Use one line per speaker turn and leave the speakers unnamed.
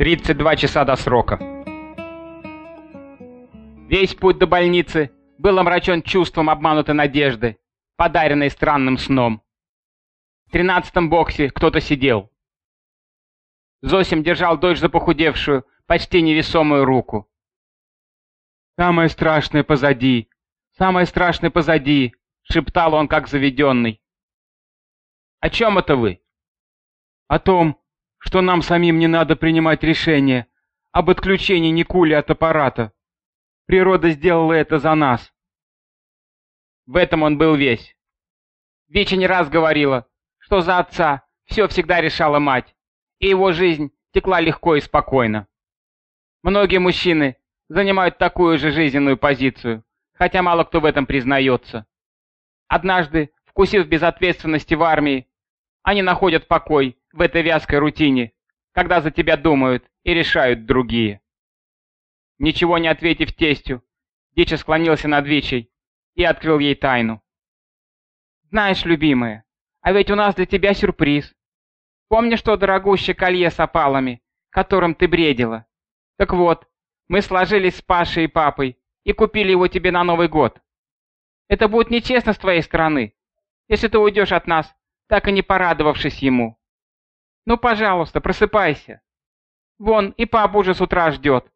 32 часа до срока. Весь путь до больницы был омрачен чувством обманутой надежды, подаренной странным сном. В тринадцатом боксе кто-то сидел. Зосим держал дочь за похудевшую, почти невесомую руку. «Самое страшное позади! Самое страшное позади!» — шептал он, как заведенный. «О чем это вы?» «О том, что нам самим не надо принимать решение об отключении Никули от аппарата. Природа сделала это за нас. В этом он был весь. Вича не раз говорила, что за отца все всегда решала мать, и его жизнь текла легко и спокойно. Многие мужчины занимают такую же жизненную позицию, хотя мало кто в этом признается. Однажды, вкусив безответственности в армии, они находят покой в этой вязкой рутине, когда за тебя думают и решают другие. Ничего не ответив тестю, Дича склонился над Вичей и открыл ей тайну. «Знаешь, любимая, а ведь у нас для тебя сюрприз. Помнишь то дорогущее колье с опалами, которым ты бредила? Так вот, мы сложились с Пашей и папой и купили его тебе на Новый год. Это будет нечестно с твоей стороны, если ты уйдешь от нас, так и не порадовавшись ему. Ну, пожалуйста, просыпайся. Вон, и папа уже с утра ждет.